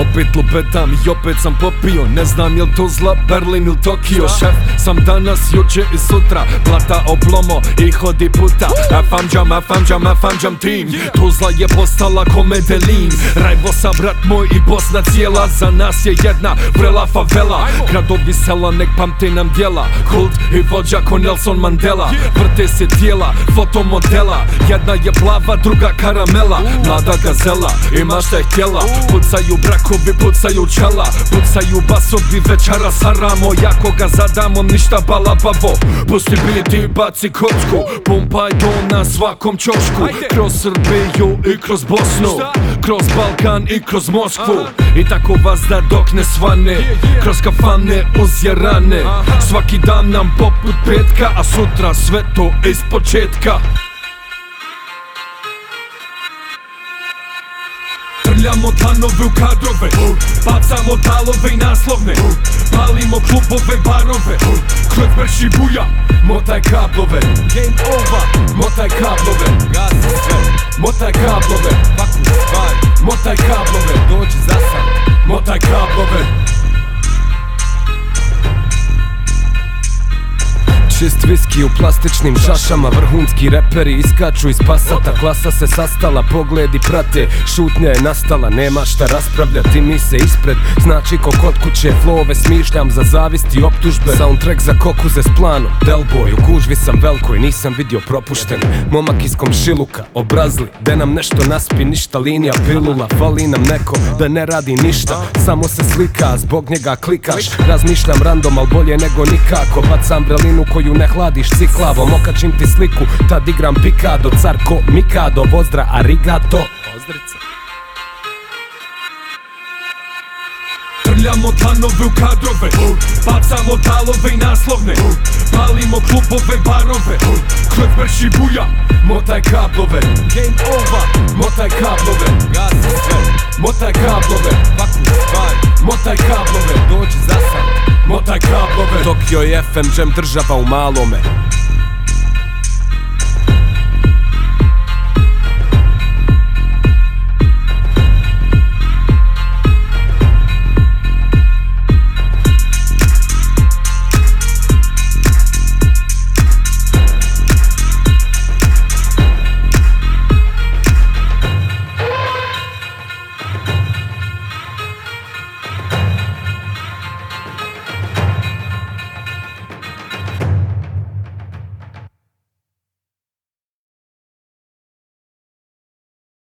Opet lubetam i opet sam popio. Ne znam jel to zla Berlin ili Tokio. Šef sam danas, juče i sutra. Plata oplomo i hodi puta. Afamđam, afamđam, afamđam tim Tuzla je postala ko Medellin Rajvo sa brat moj i Bosna cijela. Za nas je jedna vrela favela. Gradovi sela nek pamte nam djela. Kult i vođa ko Nelson Mandela. Vrte se tijela, fotomodela Jedna je plava, druga karamela. Mlada gazela, ima šta je htjela. Pucaju brakovi, pucaju čela Pucaju basovi, večera saramo Jako ga zadamo, ništa balabavo. Pusti biti, baci kocku Pumpaj do na svakom čošku Kroz Srbiju i kroz Bosnu Kroz Balkan i kroz Moskvu. I tako vas da dok ne svane Kroz kafane uz rane Svaki dan nam poput petka A sutra sve to iz početka Trljamo tanove u kadrove. Bacamo talove i naslovne. Palimo klubove, barove. Kroz brši buja Motaj kablove. Game over Motaj kablove. Gasi sve, Motaj kablove. Pakuj stvari Motaj kablove. Dođi za sam Motaj viski u plastičnim čašama. Vrhunski reperi iskaču iz pasata. Klasa se sastala, pogledi prate. Šutnja je nastala, nema šta raspravljati Mi se ispred, znači ko kod kuće Flove smišljam za zavisti i optužbe. Soundtrack za kokuze s planom. Delboy, u gužvi sam velikoj, nisam vidio propušten. Momak iz komšiluka, obrazli De nam nešto naspi, ništa linija pilula Fali nam neko da ne radi ništa. Samo se slika, zbog njega klikaš. Razmišljam random, al bolje nego nikako. Bacam vrelinu koju ne hladiš ciklavom Okačim ti sliku, tad igram pikado Carko, mikado, vozdra, arigato. Ozdrica. Trljamo tanove u kadrove Bacamo talove i naslovne. Palimo klubove, barove brši buja Motaj kablove. Game over, Motaj kablove. Gasi sve. Motaj kablove Tokio i FM Jam država u malome